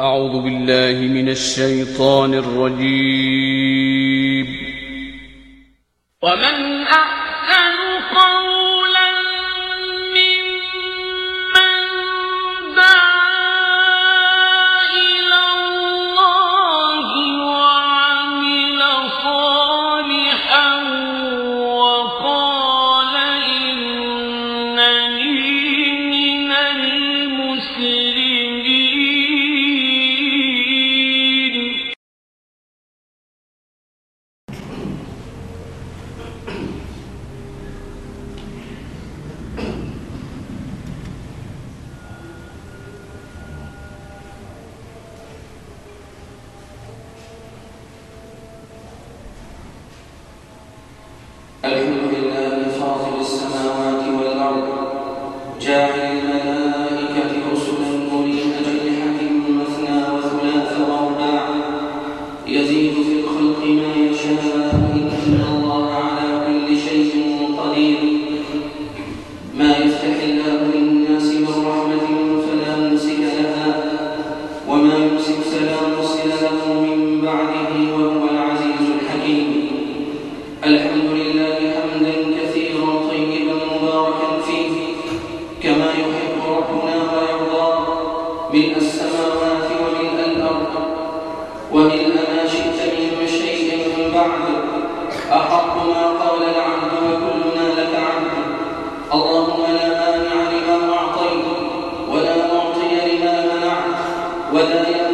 أعوذ بالله من الشيطان الرجيم. ومن أعلم وملء ما شئت منه شيئا من بعد. أحق ما قال العبد وكل ما لك عبد. اللهم لا مانع لما أعطيت ولا معطي لما منعت. ولا يأتي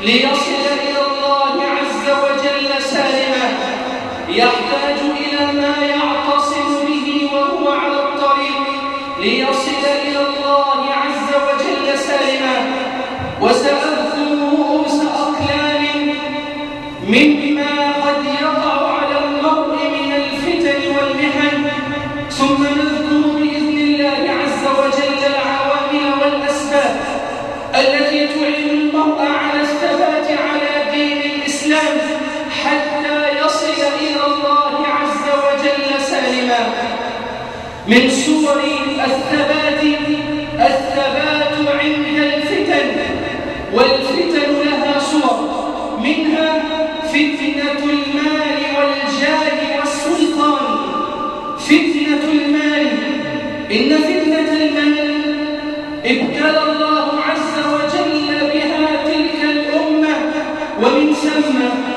ليصل إلى الله عز وجل سالما يحتاج إلى ومن ثم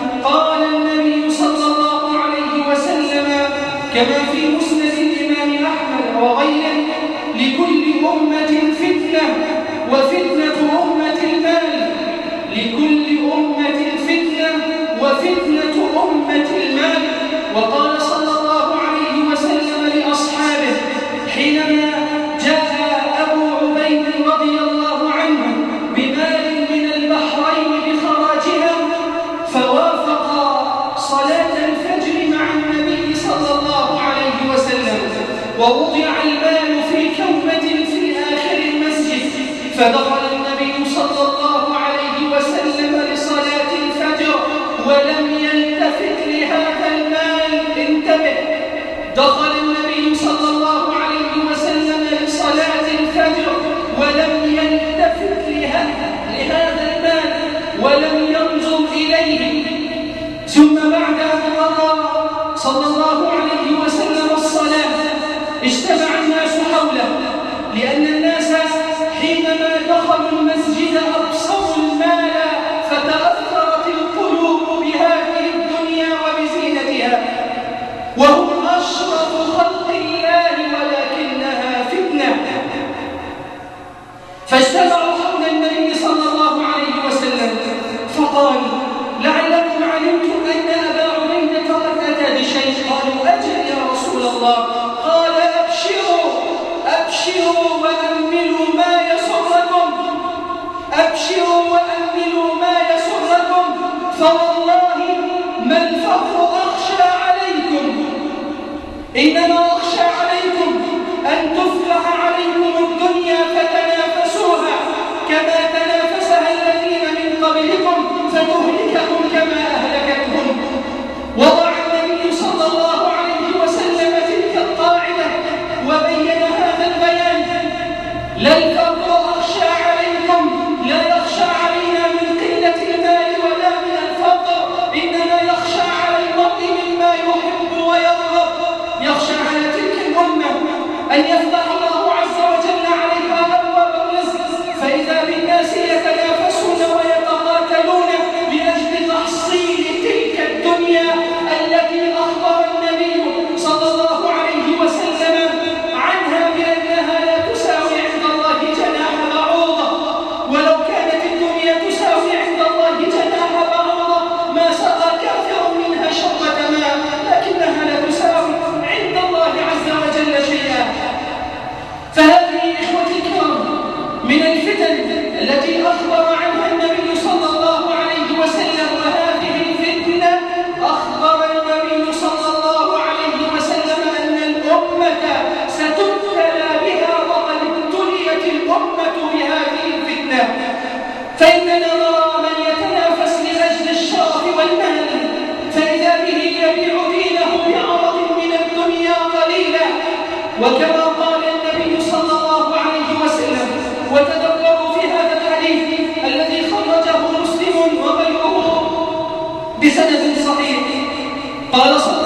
Padre, para.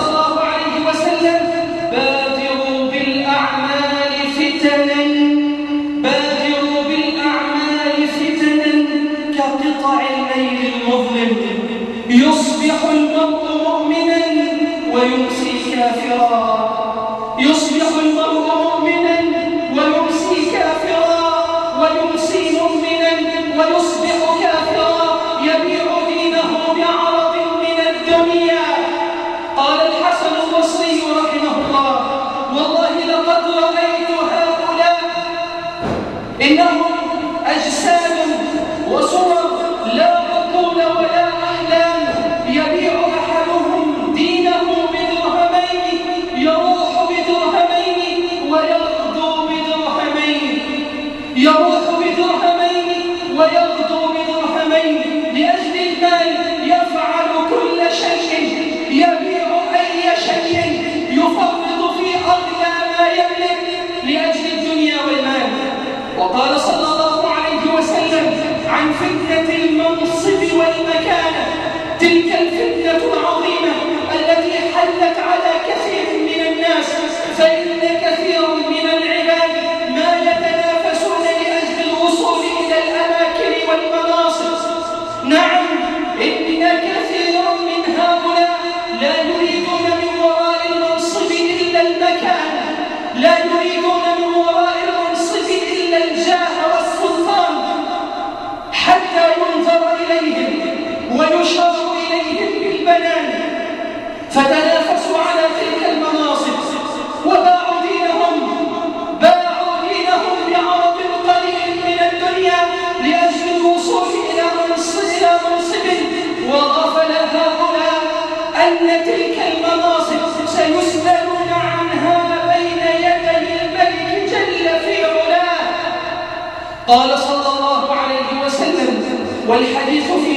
والحديث في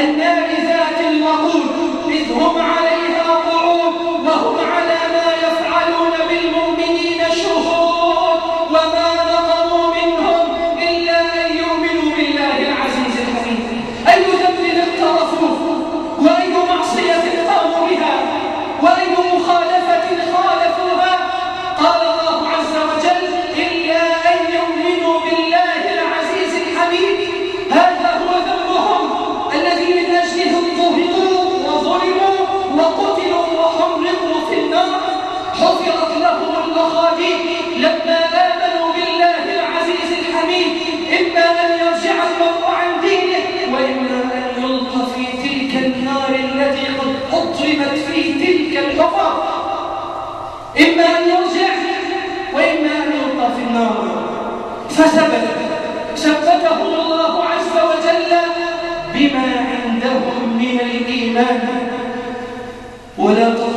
النار ذات الوقود إذ هم عليها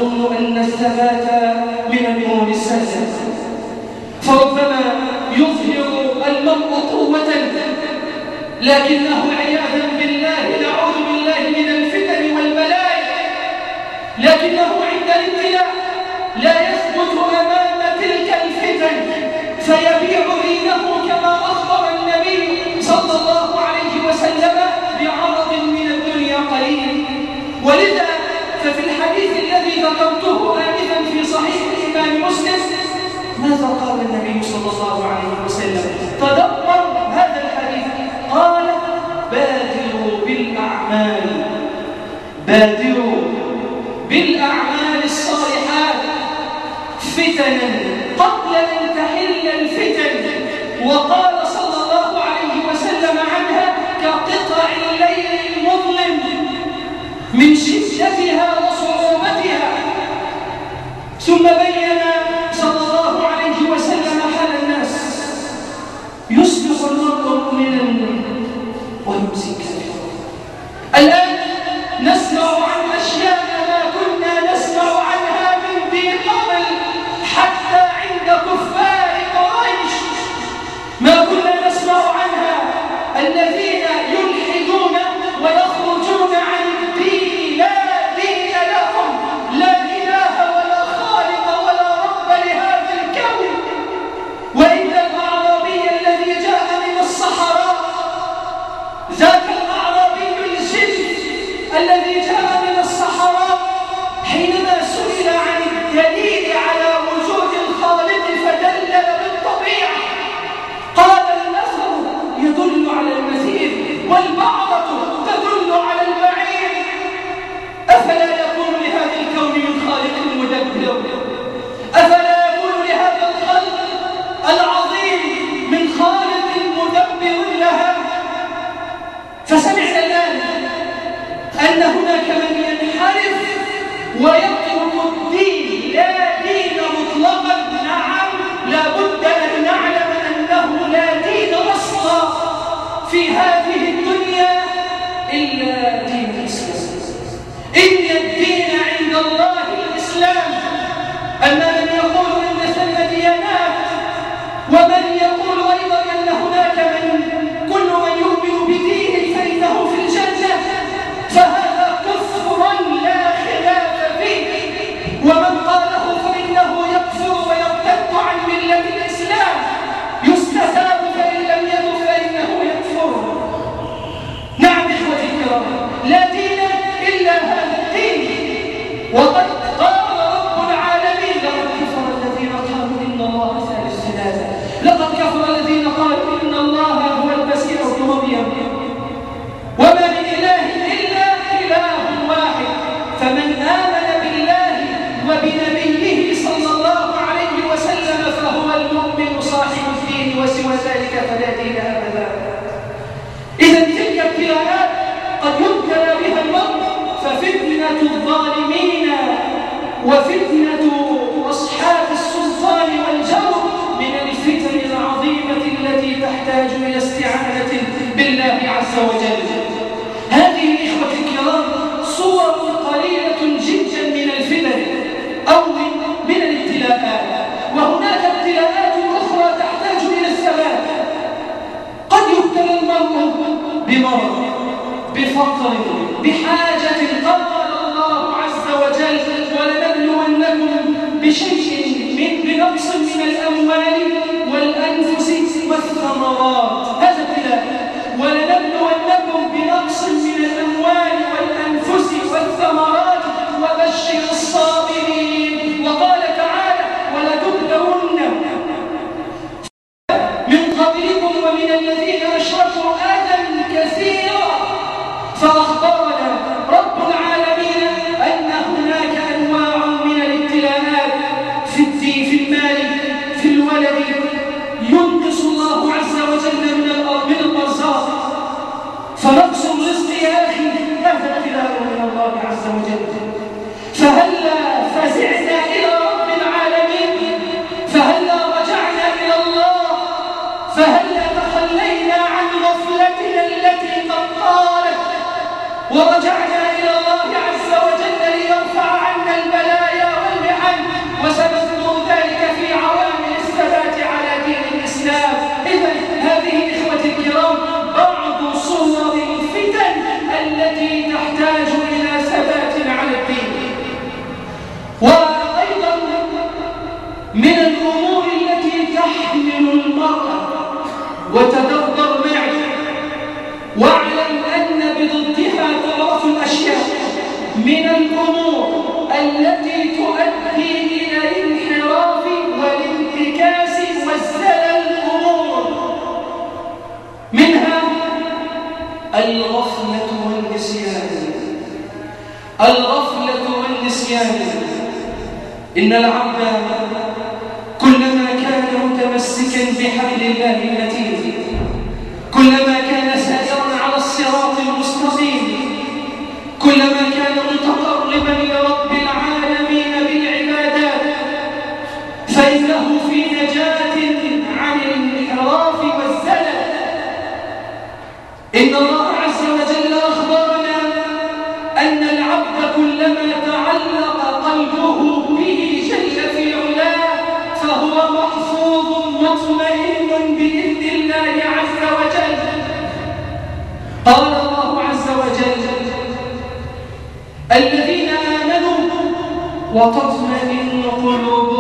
أظن أن الثبات من النور الساسع فربما يظهر المرء قوة لكنه عياذا بالله نعوذ بالله من الفتن والبلاء. لكنه عند الابتلاء لا يثبت أمام تلك الفتن فيبيع دينه كما أخبر النبي صلى الله عليه وسلم بعرض من الدنيا قليل. ولذا ففي الحديث ماذا قال النبي صلى الله عليه وسلم. تدبر هذا الحديث. قال بادروا بالأعمال. بادروا بالأعمال الصالحات. فتنا. قبل أن تحل الفتن. وقال صلى الله عليه وسلم عنها كقطع الليل المظلم من شدتها وصعوبتها. ثم بين ففتنة الظالمين وفتنة بشيء من رأس من الأموال والأنفس والثمرات. العبد كلما كان متمسكا بحبل الله المتين كلما كان سائرا على الصراط المستقيم. كلما كان متقربا إلى رب العالمين بالعبادات فإنه في نجاة عن الانحراف والزلل. إن وتطمئن قلوبهم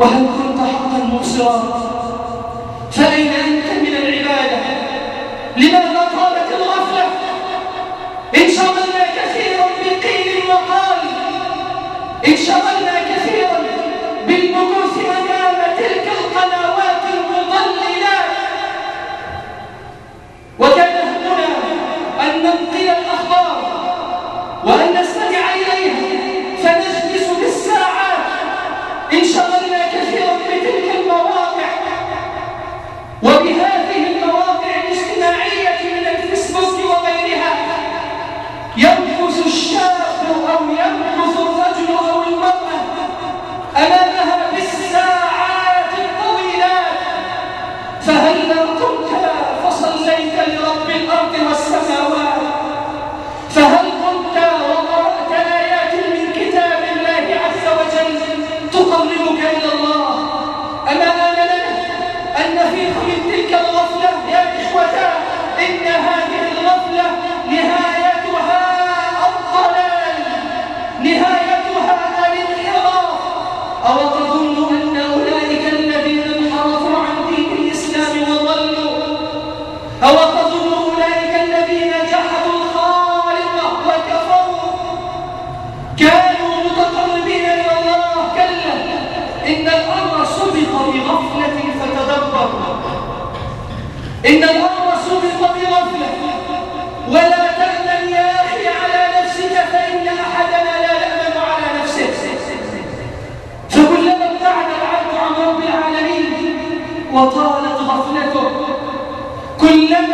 وهل كنت حقا مبصرا؟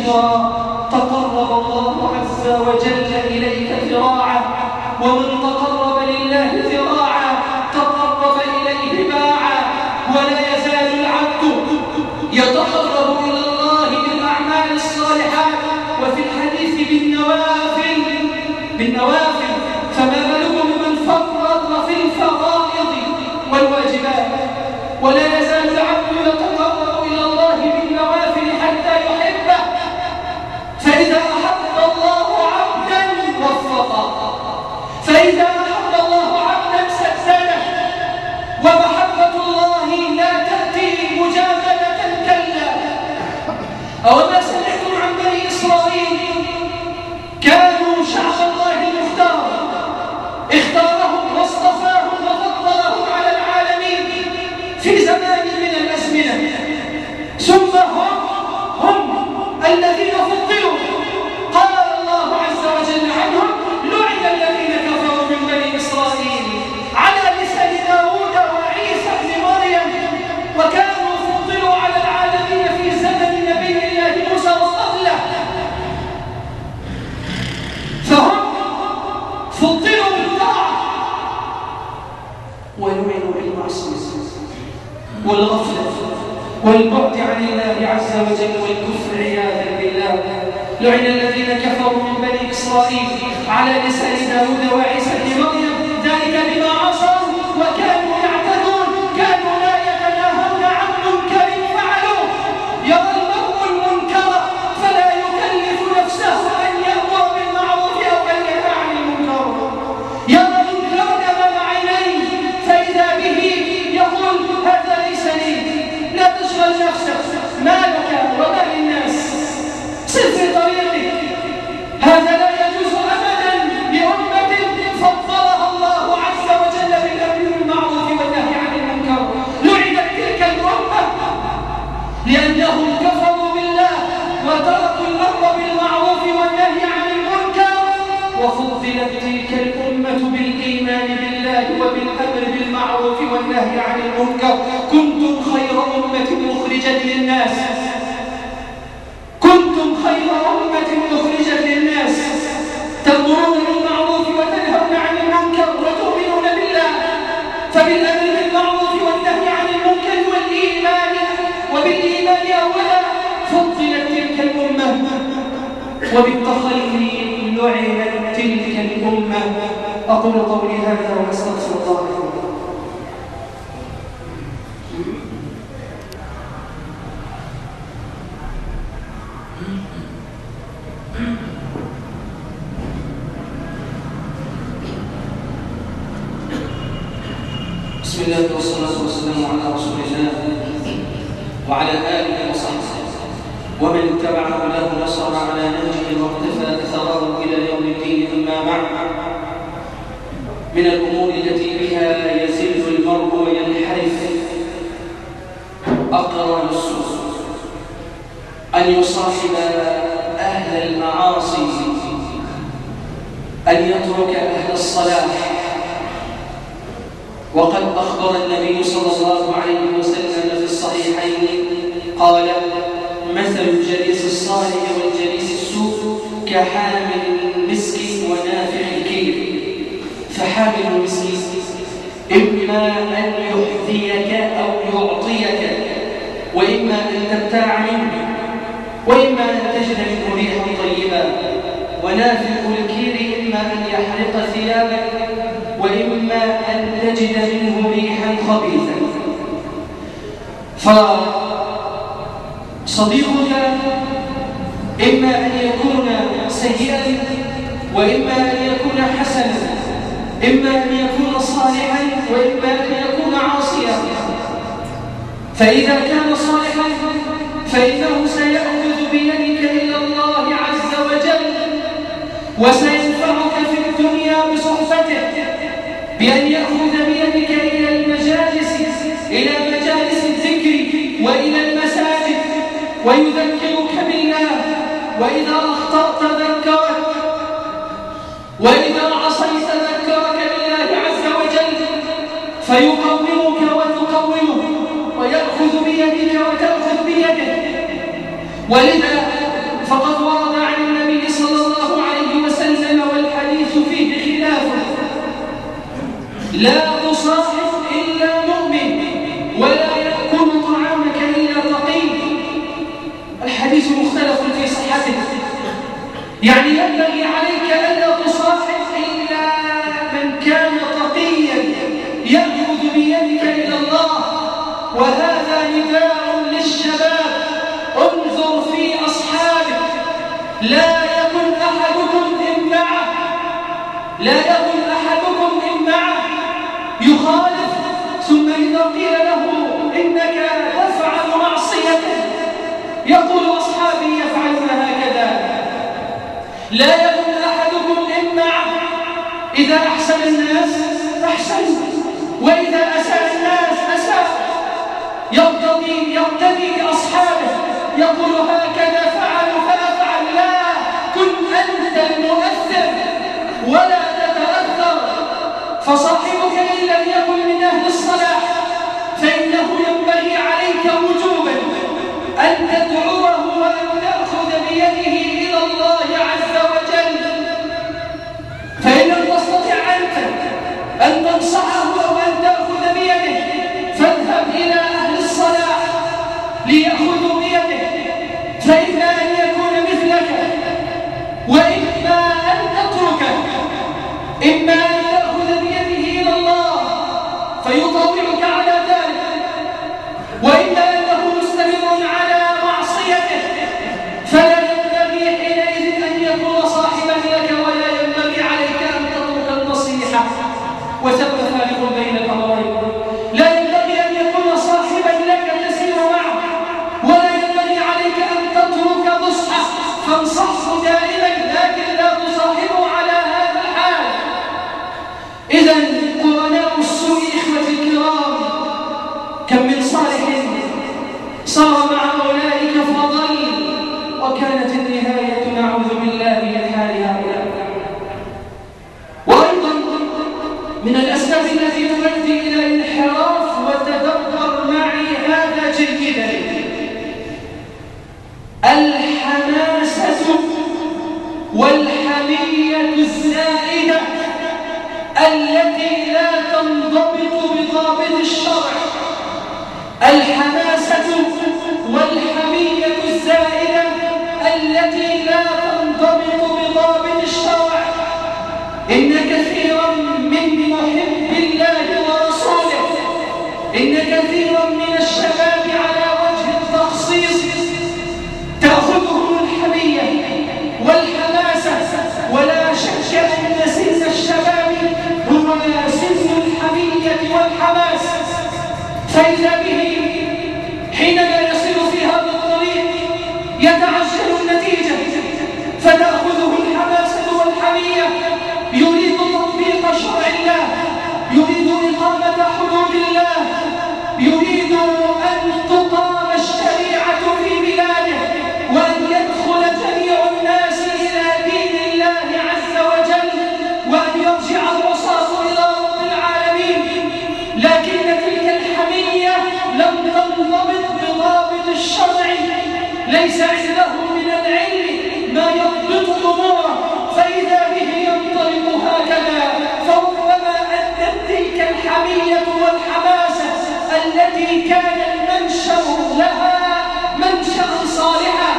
شقيقا تقرب الله عز وجل إليك ذراعه ومن تقرب والنهي عن المنكر كنتم خير أمة مخرجة للناس. كنتم خير أمة مخرجة للناس. تأمرون بالمعروف وتنهون عن المنكر وتؤمنون بالله. فبالأمر بالمعروف والنهي عن المنكر والإيمان وبالإيمان أولا فضلت تلك الأمة وبالتخير لعنت تلك الأمة. أقول قولي هذا وأستغفر الله لكم بسم الله والصلاة والسلام على رسول الله وعلى آله وصحبه ومن اتبع هداه نصر على نهجه واقتفى أثره إلى يوم الدين أما بعد من الأمور التي بها يزل المرء وينحرف أقران السوء أن يصاحب أهل المعاصي أن يترك أهل الصلاح وقد أخبر النبي صلى الله عليه وسلم في الصحيحين قال مثل الجليس الصالح والجليس السوء كحامل المسك ونافع الكيل فحامل المسك إما أن يحذيك أو يعطيك وإما أن تبتاع منه وإما أن تجد منه ريحا طيبا ونافع الكير إما أن يحرق ثيابك وإما أن تجد منه ريحا خبيثا. فصديقك إما أن وإما أن يكون حسنا إما أن يكون صالحا وإما أن يكون عاصيا. فإذا كان صالحا فإنه سيأخذ بيدك إلى الله عز وجل وسينفعك في الدنيا بصحبته بأن يأخذ بيدك إلى المجالس إلى مجالس الذكر وإلى المساجد ويذكرك بالله وإذا أخطأت وإذا عصيت ذكرك بالله عز وجل فيقومك وتقومه ويأخذ بيدك وتأخذ بيده. ولذا فقد ورد عن النبي صلى الله عليه وسلم والحديث فيه خلافه لا تصاحب إلا مؤمن ولا يأكل طعامك إلا تقي. الحديث مختلف في صحته. يعني ينبغي الناس أحسن وإذا أساء الناس أساء يرتضي يرتدي لأصحابه يقول هكذا فعل هذا فعل. لا كن أنت المؤثر ولا تتأثر. فصاحب الصحة وسبب فارق بين الأمرين من العلم ما يضبط أموره فإذا به ينطلق هكذا فربما أدت تلك الحمية والحماسة التي كان المنشأ لها منشأ صالحا.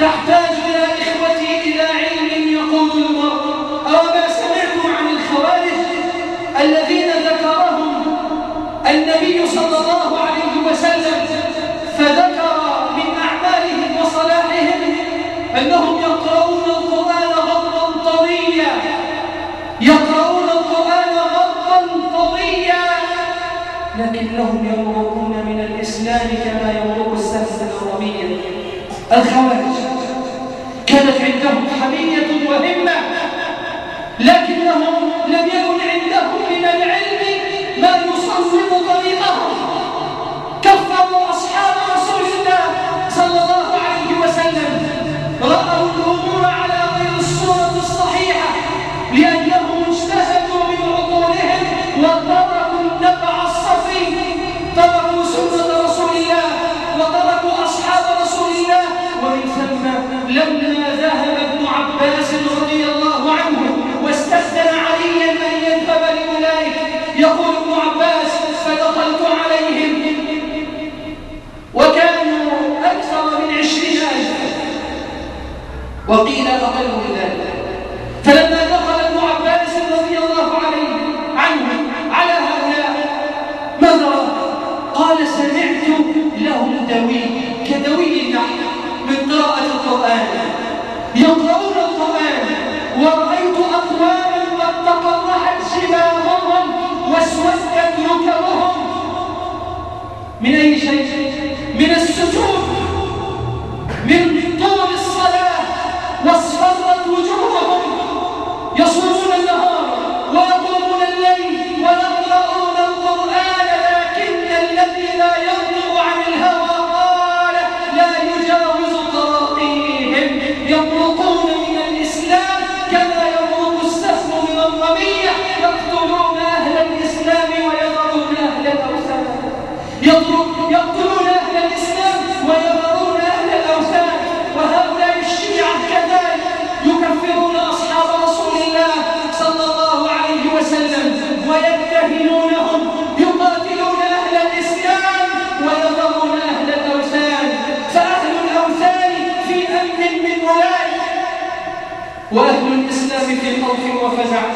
تحتاج يا إخوتي إلى علم يقود المرء. أو ما سمعتم عن الخوارج الذين ذكرهم النبي صلى الله عليه وسلم فذكر من أعمالهم وصلاحهم أنهم يقرؤون القرآن غضا طريا يقرؤون القرآن غضا طريا لكنهم يمرقون من الإسلام كما يمرق السهم من الرمية الخوارج. يصوب طريقهم. كفروا أصحاب رسول الله صلى الله عليه وسلم. رأوا الأمور على وقيل أقل من ذلك فلما دخل ابن عباس رضي الله عليه عنه على هؤلاء ماذا قال سمعت لهم دوي كدوي النحل من قراءة القرآن. يقرؤون القرآن ورأيت أقواما قد تقرحت شبابهم واسودت ركبهم من أي شيء؟ من السجود من طول وجوههم يصومون النهار ويقومون الليل ويقرؤون القرآن لكن الذي لا ينطق عن الهوى قال لا يجاوز تراقيهم 看一下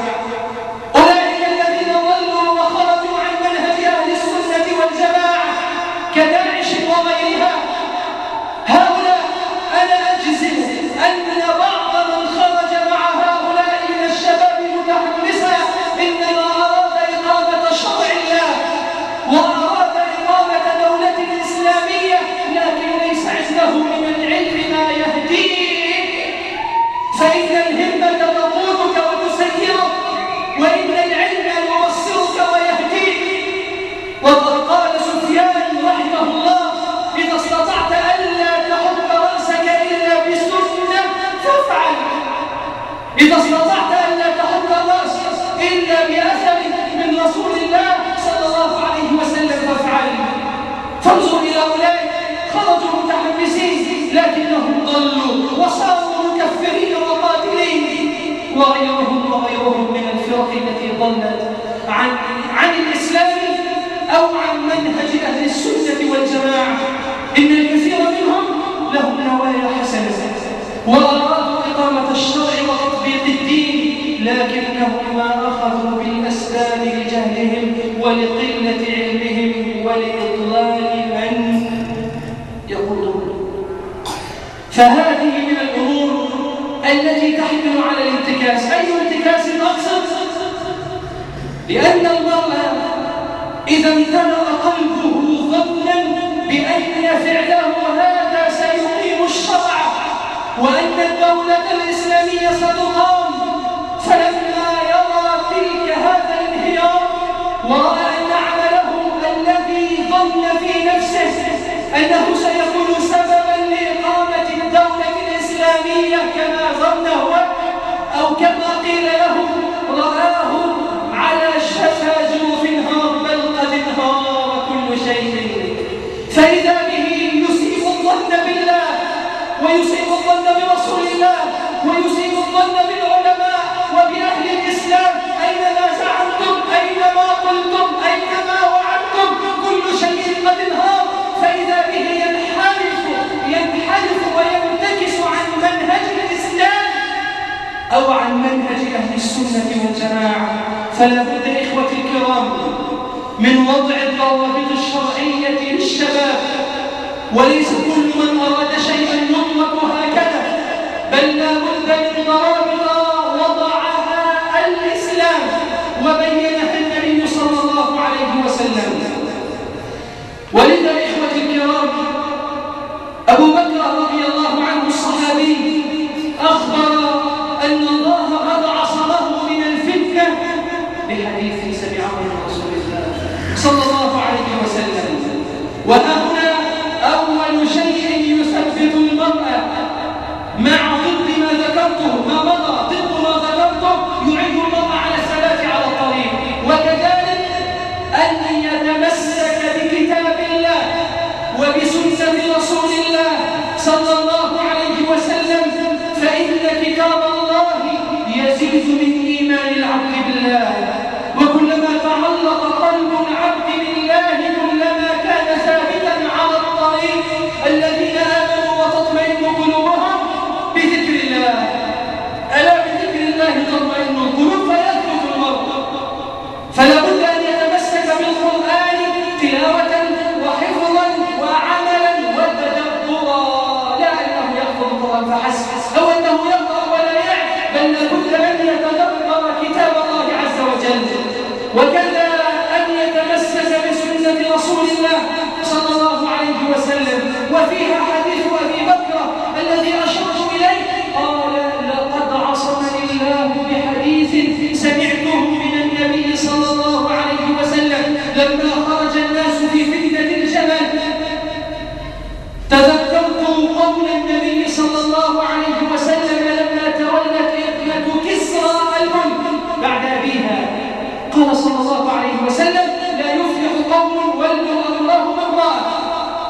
إذا استطعت ألا تحك رأسك إلا بأثر من رسول الله صلى الله عليه وسلم فافعل فانظر إلى أولئك خرجوا متحمسين لكنهم ضلوا وصاروا مكفرين وقاتلين. وغيرهم وغيرهم من الفرق التي ضلت عن عن الإسلام أو عن منهج أهل السنة والجماعة. إن الكثير منهم لهم نوايا حسنة. وأرادوا إقامة الشرع وتطبيق الدين لكنهم ما أخذوا بالأسباب لجهلهم ولقلة علمهم ولإضلال من يقولون. فهذه من الأمور التي تحمل على الانتكاس. أي انتكاس أقصد؟ لأن المرء إذا امتلأ الدولة الإسلامية ستقام فلما يرى تلك هذا الانهيار ورأى أن عمله الذي ظن في نفسه أنه سيكون سببا لإقامة الدولة الإسلامية كما ظن هو أو كما قيل له رآه على شفا جوف انهار بل قد انهار كل شيء. فإذا به يسيء الظن بالله ويسيء أو عن منهج أهل السنة والجماعة. فلا بد إخوتي الكرام من وضع الضوابط الشرعية للشباب. وليس كل من أراد شيئا يطلق هكذا بل لا بد من ضوابط وضعها الإسلام وبينها النبي صلى الله عليه وسلم. ولذا إخوتي الكرام ينقص من إيمان العبد بالله وكلما تعلق قلب العبد وكذا أن يتمسك بسنة رسول الله صلى الله عليه وسلم وفيها حديث صلى الله عليه وسلم لا يفلح قوم ولوا أمرهم امرأة.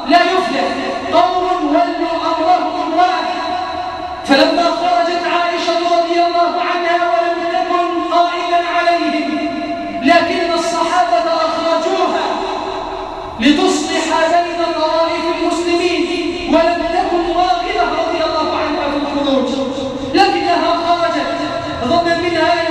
لا يفلح قوم ولوا أمرهم امرأة. فلما خرجت عائشة رضي الله عنها ولم تكن قائما عليهم لكن الصحابة أخرجوها لتصلح بين طوائف المسلمين ولم تكن واغله رضي الله عنها في الخروج. لكنها خرجت ظنا منها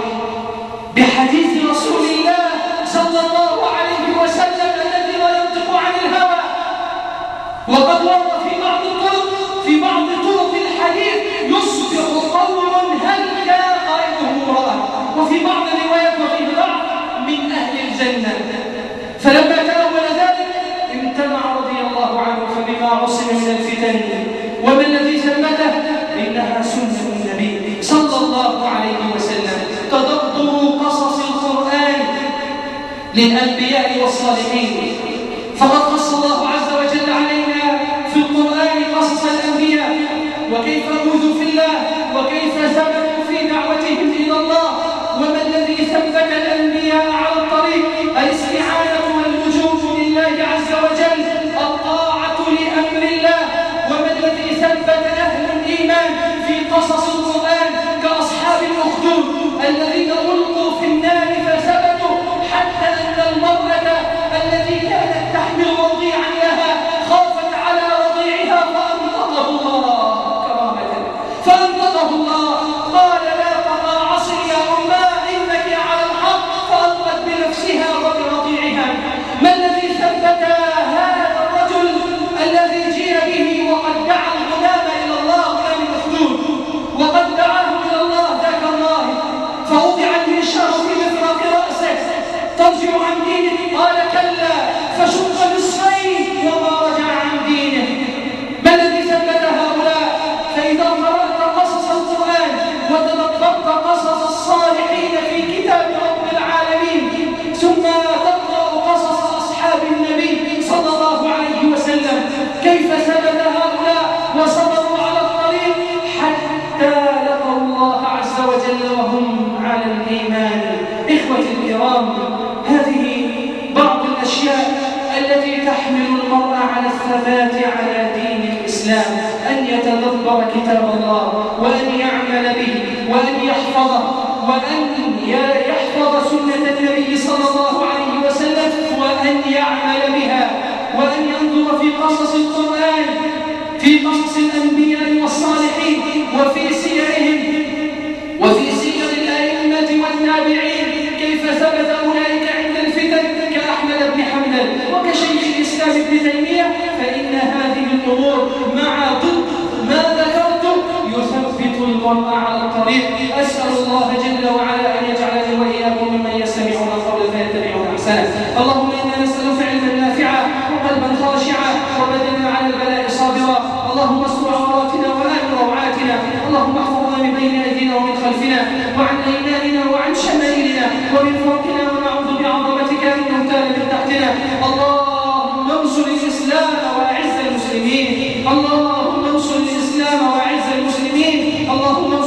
للأنبياء والصالحين. فقد قص الله عز وجل علينا في القرآن قصص الأنبياء. وكيف أوذوا في الله؟ وكيف زمنوا في دعوتهم إلى الله؟ وما الذي ثبت الأنبياء على الطريق؟ الاستعانة وأن يحفظ سنة النبي صلى الله عليه وسلم وأن يعمل بها وأن ينظر في قصص القرآن في قصص الأنبياء والصالحين وفي سيرهم وفي سير الأئمة والتابعين. كيف ثبت أولئك عند الفتن؟ كأحمد بن حنبل. وكشيخ الإسلام ابن تيمية فإن هذه الأمور مع ضد المرء على الطريق أسأل الله جل وعلا أن يجعلني وإياكم ممن يستمعون القول فيتبعون أحسنه اللهم إنا نسألك علما نافعا وقلبا خاشعا وبدنا على البلاء صابرا. اللهم استر عوراتنا وآمن روعاتنا. اللهم احفظنا من بين أيدينا ومن خلفنا وعن أيماننا وعن شمائلنا ومن فوقنا ونعوذ بعظمتك أن نغتال من تحتنا. اللهم انصر الإسلام وأعز المسلمين. اللهم انصر الإسلام وأعز المسلمين. اللهم